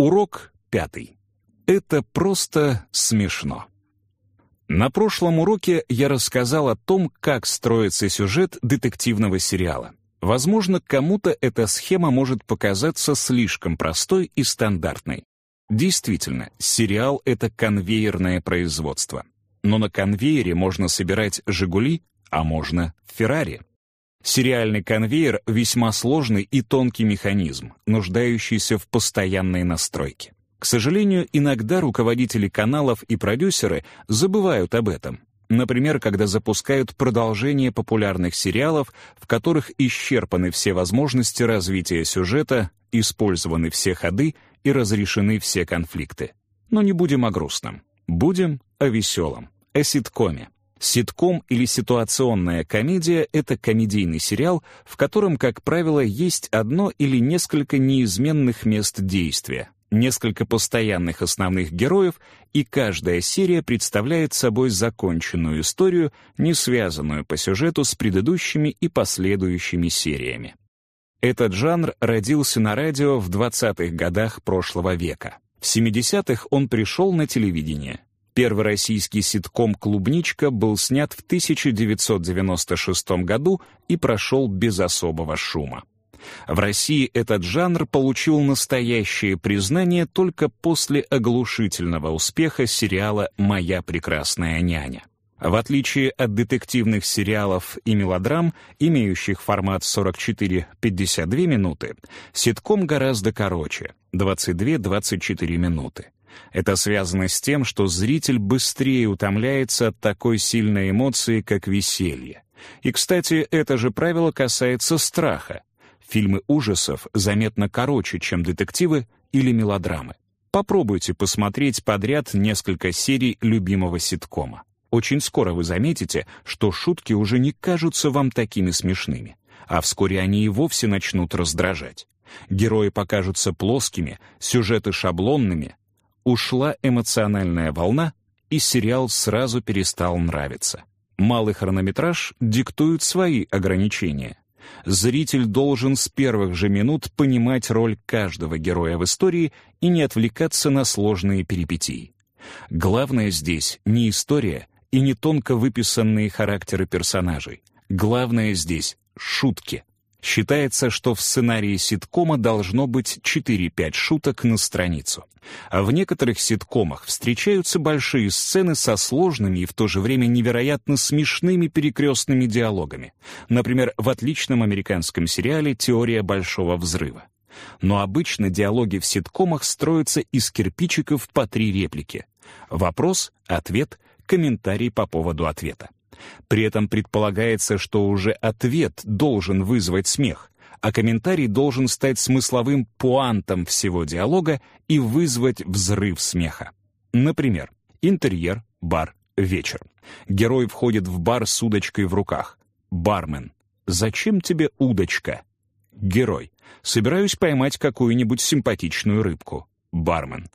Урок пятый. Это просто смешно. На прошлом уроке я рассказал о том, как строится сюжет детективного сериала. Возможно, кому-то эта схема может показаться слишком простой и стандартной. Действительно, сериал — это конвейерное производство. Но на конвейере можно собирать «Жигули», а можно «Феррари». Сериальный конвейер — весьма сложный и тонкий механизм, нуждающийся в постоянной настройке. К сожалению, иногда руководители каналов и продюсеры забывают об этом. Например, когда запускают продолжение популярных сериалов, в которых исчерпаны все возможности развития сюжета, использованы все ходы и разрешены все конфликты. Но не будем о грустном. Будем о веселом, о ситкоме. Ситком или ситуационная комедия — это комедийный сериал, в котором, как правило, есть одно или несколько неизменных мест действия, несколько постоянных основных героев, и каждая серия представляет собой законченную историю, не связанную по сюжету с предыдущими и последующими сериями. Этот жанр родился на радио в 20-х годах прошлого века. В 70-х он пришел на телевидение. Первый российский ситком «Клубничка» был снят в 1996 году и прошел без особого шума. В России этот жанр получил настоящее признание только после оглушительного успеха сериала «Моя прекрасная няня». В отличие от детективных сериалов и мелодрам, имеющих формат 44-52 минуты, ситком гораздо короче — 22-24 минуты. Это связано с тем, что зритель быстрее утомляется от такой сильной эмоции, как веселье. И, кстати, это же правило касается страха. Фильмы ужасов заметно короче, чем детективы или мелодрамы. Попробуйте посмотреть подряд несколько серий любимого ситкома. Очень скоро вы заметите, что шутки уже не кажутся вам такими смешными, а вскоре они и вовсе начнут раздражать. Герои покажутся плоскими, сюжеты шаблонными, ушла эмоциональная волна, и сериал сразу перестал нравиться. Малый хронометраж диктует свои ограничения. Зритель должен с первых же минут понимать роль каждого героя в истории и не отвлекаться на сложные перипетии. Главное здесь не история и не тонко выписанные характеры персонажей. Главное здесь — шутки — Считается, что в сценарии ситкома должно быть 4-5 шуток на страницу. А в некоторых ситкомах встречаются большие сцены со сложными и в то же время невероятно смешными перекрестными диалогами. Например, в отличном американском сериале «Теория большого взрыва». Но обычно диалоги в ситкомах строятся из кирпичиков по три реплики. Вопрос, ответ, комментарий по поводу ответа. При этом предполагается, что уже ответ должен вызвать смех, а комментарий должен стать смысловым пуантом всего диалога и вызвать взрыв смеха. Например, интерьер, бар, вечер. Герой входит в бар с удочкой в руках. Бармен. «Зачем тебе удочка?» Герой. «Собираюсь поймать какую-нибудь симпатичную рыбку». Бармен.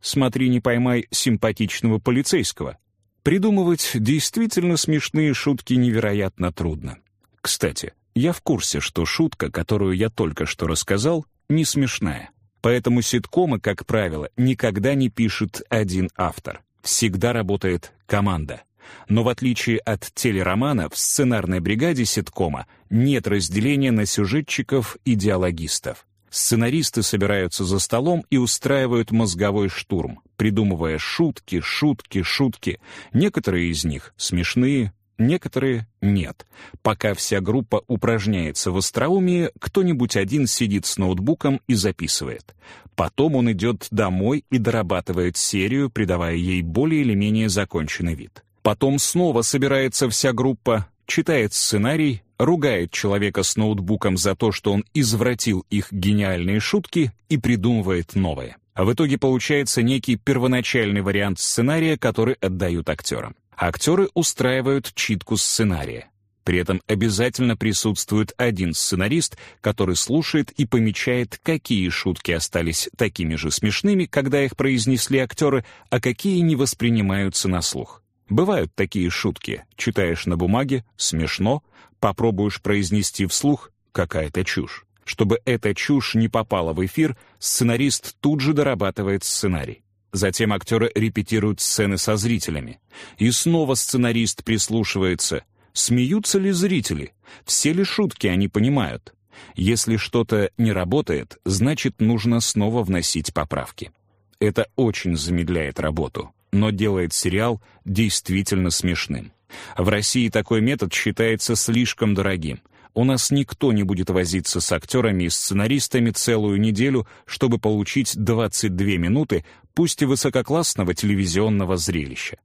«Смотри, не поймай симпатичного полицейского». Придумывать действительно смешные шутки невероятно трудно. Кстати, я в курсе, что шутка, которую я только что рассказал, не смешная. Поэтому ситкомы, как правило, никогда не пишет один автор. Всегда работает команда. Но в отличие от телеромана, в сценарной бригаде ситкома нет разделения на сюжетчиков и диалогистов. Сценаристы собираются за столом и устраивают мозговой штурм, придумывая шутки, шутки, шутки. Некоторые из них смешные, некоторые — нет. Пока вся группа упражняется в остроумии, кто-нибудь один сидит с ноутбуком и записывает. Потом он идет домой и дорабатывает серию, придавая ей более или менее законченный вид. Потом снова собирается вся группа, читает сценарий, ругает человека с ноутбуком за то, что он извратил их гениальные шутки и придумывает новые. А в итоге получается некий первоначальный вариант сценария, который отдают актерам. Актеры устраивают читку сценария. При этом обязательно присутствует один сценарист, который слушает и помечает, какие шутки остались такими же смешными, когда их произнесли актеры, а какие не воспринимаются на слух. Бывают такие шутки. Читаешь на бумаге — смешно, попробуешь произнести вслух — какая-то чушь. Чтобы эта чушь не попала в эфир, сценарист тут же дорабатывает сценарий. Затем актеры репетируют сцены со зрителями. И снова сценарист прислушивается. Смеются ли зрители? Все ли шутки они понимают? Если что-то не работает, значит, нужно снова вносить поправки. Это очень замедляет работу, но делает сериал действительно смешным. В России такой метод считается слишком дорогим. У нас никто не будет возиться с актерами и сценаристами целую неделю, чтобы получить 22 минуты, пусть и высококлассного телевизионного зрелища.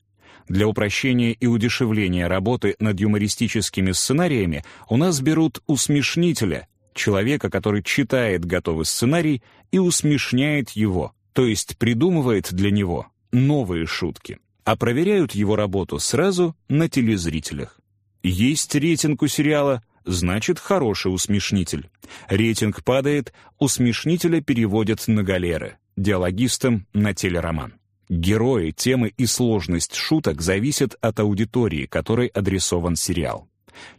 Для упрощения и удешевления работы над юмористическими сценариями у нас берут усмешнителя, человека, который читает готовый сценарий и усмешняет его, то есть придумывает для него новые шутки, а проверяют его работу сразу на телезрителях. Есть рейтинг у сериала, значит хороший усмешнитель. Рейтинг падает, усмешнителя переводят на галеры, диалогистам на телероман. Герои, темы и сложность шуток зависят от аудитории, которой адресован сериал.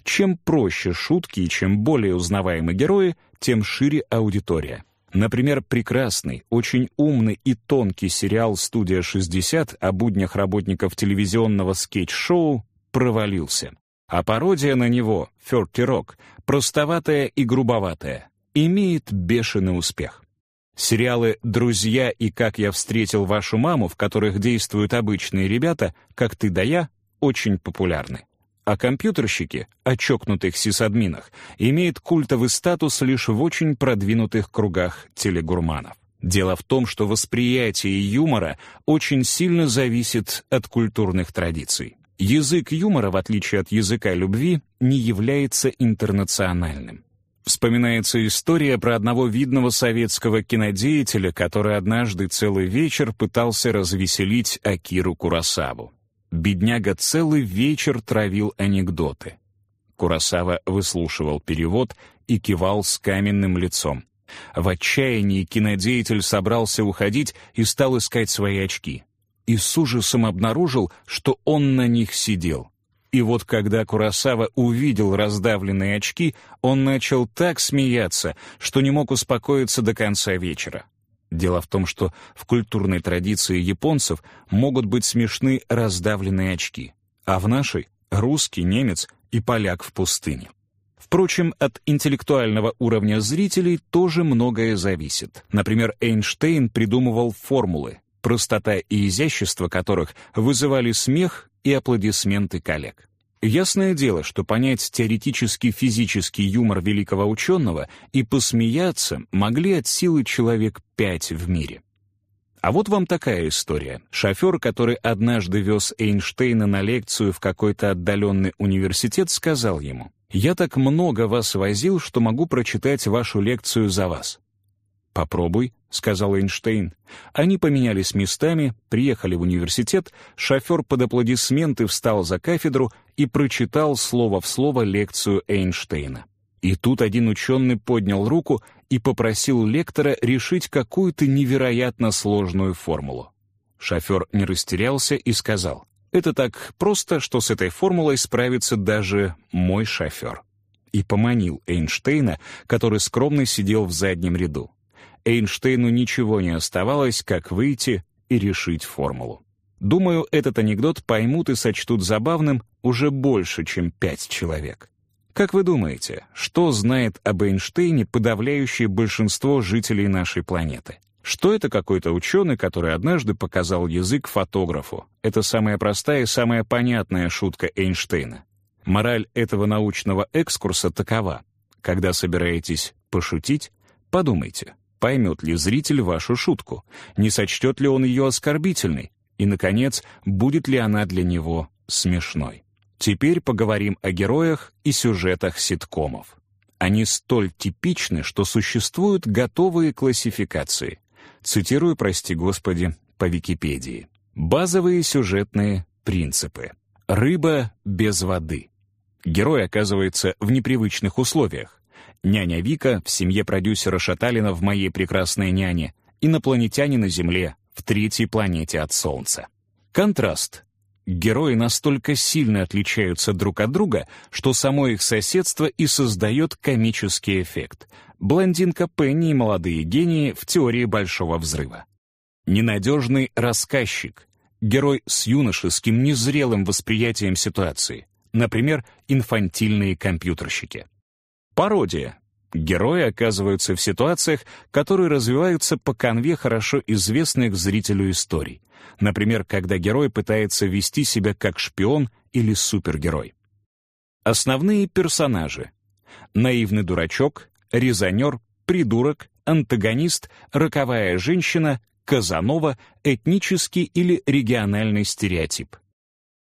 Чем проще шутки и чем более узнаваемы герои, тем шире аудитория. Например, прекрасный, очень умный и тонкий сериал «Студия 60» о буднях работников телевизионного скетч-шоу провалился. А пародия на него, «Ферти Рок», простоватая и грубоватая, имеет бешеный успех. Сериалы «Друзья» и «Как я встретил вашу маму», в которых действуют обычные ребята, как ты да я, очень популярны а компьютерщики, о чокнутых сисадминах, имеют культовый статус лишь в очень продвинутых кругах телегурманов. Дело в том, что восприятие юмора очень сильно зависит от культурных традиций. Язык юмора, в отличие от языка любви, не является интернациональным. Вспоминается история про одного видного советского кинодеятеля, который однажды целый вечер пытался развеселить Акиру Курасаву. Бедняга целый вечер травил анекдоты. Курасава выслушивал перевод и кивал с каменным лицом. В отчаянии кинодеятель собрался уходить и стал искать свои очки. И с ужасом обнаружил, что он на них сидел. И вот когда Курасава увидел раздавленные очки, он начал так смеяться, что не мог успокоиться до конца вечера. Дело в том, что в культурной традиции японцев могут быть смешны раздавленные очки, а в нашей — русский, немец и поляк в пустыне. Впрочем, от интеллектуального уровня зрителей тоже многое зависит. Например, Эйнштейн придумывал формулы, простота и изящество которых вызывали смех и аплодисменты коллег. Ясное дело, что понять теоретический физический юмор великого ученого и посмеяться могли от силы человек пять в мире. А вот вам такая история. Шофер, который однажды вез Эйнштейна на лекцию в какой-то отдаленный университет, сказал ему, «Я так много вас возил, что могу прочитать вашу лекцию за вас». «Попробуй», — сказал Эйнштейн. Они поменялись местами, приехали в университет, шофер под аплодисменты встал за кафедру и прочитал слово в слово лекцию Эйнштейна. И тут один ученый поднял руку и попросил лектора решить какую-то невероятно сложную формулу. Шофер не растерялся и сказал, «Это так просто, что с этой формулой справится даже мой шофер». И поманил Эйнштейна, который скромно сидел в заднем ряду. Эйнштейну ничего не оставалось, как выйти и решить формулу. Думаю, этот анекдот поймут и сочтут забавным уже больше, чем пять человек. Как вы думаете, что знает об Эйнштейне подавляющее большинство жителей нашей планеты? Что это какой-то ученый, который однажды показал язык фотографу? Это самая простая и самая понятная шутка Эйнштейна. Мораль этого научного экскурса такова. Когда собираетесь пошутить, подумайте, Поймет ли зритель вашу шутку? Не сочтет ли он ее оскорбительной? И, наконец, будет ли она для него смешной? Теперь поговорим о героях и сюжетах ситкомов. Они столь типичны, что существуют готовые классификации. Цитирую, прости господи, по Википедии. Базовые сюжетные принципы. Рыба без воды. Герой оказывается в непривычных условиях. Няня Вика в семье продюсера Шаталина в «Моей прекрасной няне», инопланетяне на Земле, в третьей планете от Солнца. Контраст. Герои настолько сильно отличаются друг от друга, что само их соседство и создает комический эффект. блондинка Пенни и молодые гении в теории Большого Взрыва. Ненадежный рассказчик, герой с юношеским незрелым восприятием ситуации, например, инфантильные компьютерщики. Пародия. Герои оказываются в ситуациях, которые развиваются по конве хорошо известных зрителю историй. Например, когда герой пытается вести себя как шпион или супергерой. Основные персонажи. Наивный дурачок, резонер, придурок, антагонист, роковая женщина, Казанова, этнический или региональный стереотип.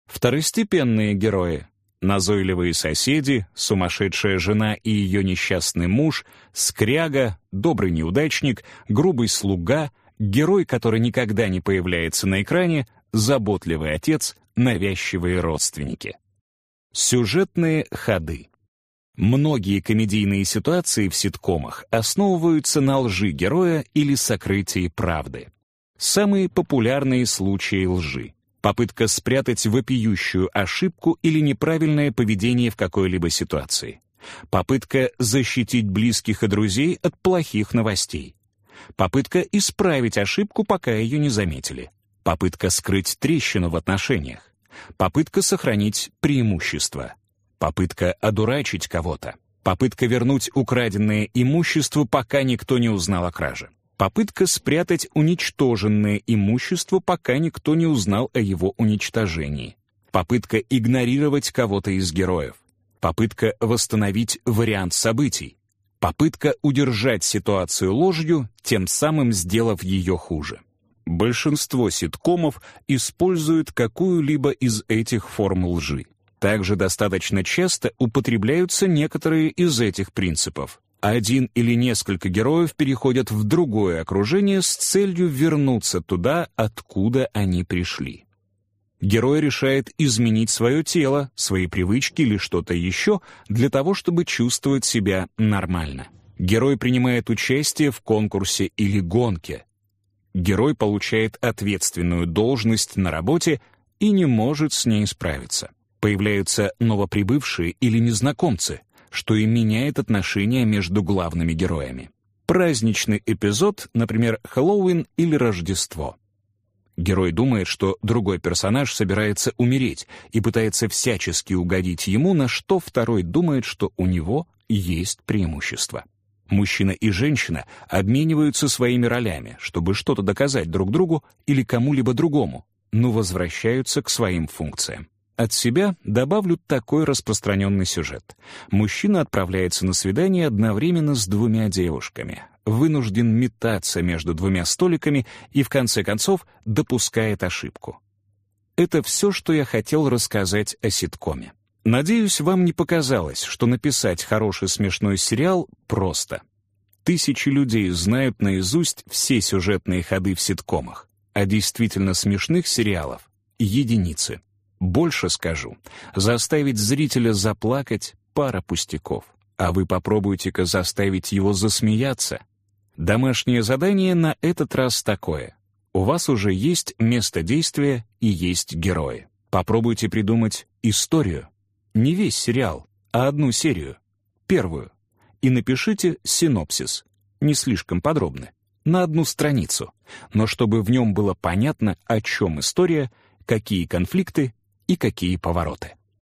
Второстепенные герои назойливые соседи, сумасшедшая жена и ее несчастный муж, скряга, добрый неудачник, грубый слуга, герой, который никогда не появляется на экране, заботливый отец, навязчивые родственники. Сюжетные ходы. Многие комедийные ситуации в ситкомах основываются на лжи героя или сокрытии правды. Самые популярные случаи лжи попытка спрятать вопиющую ошибку или неправильное поведение в какой-либо ситуации, попытка защитить близких и друзей от плохих новостей, попытка исправить ошибку, пока ее не заметили, попытка скрыть трещину в отношениях, попытка сохранить преимущество, попытка одурачить кого-то, попытка вернуть украденное имущество, пока никто не узнал о краже. Попытка спрятать уничтоженное имущество, пока никто не узнал о его уничтожении. Попытка игнорировать кого-то из героев. Попытка восстановить вариант событий. Попытка удержать ситуацию ложью, тем самым сделав ее хуже. Большинство ситкомов используют какую-либо из этих форм лжи. Также достаточно часто употребляются некоторые из этих принципов. Один или несколько героев переходят в другое окружение с целью вернуться туда, откуда они пришли. Герой решает изменить свое тело, свои привычки или что-то еще для того, чтобы чувствовать себя нормально. Герой принимает участие в конкурсе или гонке. Герой получает ответственную должность на работе и не может с ней справиться. Появляются новоприбывшие или незнакомцы, что и меняет отношения между главными героями. Праздничный эпизод, например, Хэллоуин или Рождество. Герой думает, что другой персонаж собирается умереть и пытается всячески угодить ему, на что второй думает, что у него есть преимущество. Мужчина и женщина обмениваются своими ролями, чтобы что-то доказать друг другу или кому-либо другому, но возвращаются к своим функциям. От себя добавлю такой распространенный сюжет. Мужчина отправляется на свидание одновременно с двумя девушками, вынужден метаться между двумя столиками и, в конце концов, допускает ошибку. Это все, что я хотел рассказать о ситкоме. Надеюсь, вам не показалось, что написать хороший смешной сериал просто. Тысячи людей знают наизусть все сюжетные ходы в ситкомах, а действительно смешных сериалов — единицы. Больше скажу. Заставить зрителя заплакать — пара пустяков. А вы попробуйте-ка заставить его засмеяться. Домашнее задание на этот раз такое. У вас уже есть место действия и есть герои. Попробуйте придумать историю. Не весь сериал, а одну серию. Первую. И напишите синопсис. Не слишком подробно. На одну страницу. Но чтобы в нем было понятно, о чем история, какие конфликты и какие повороты.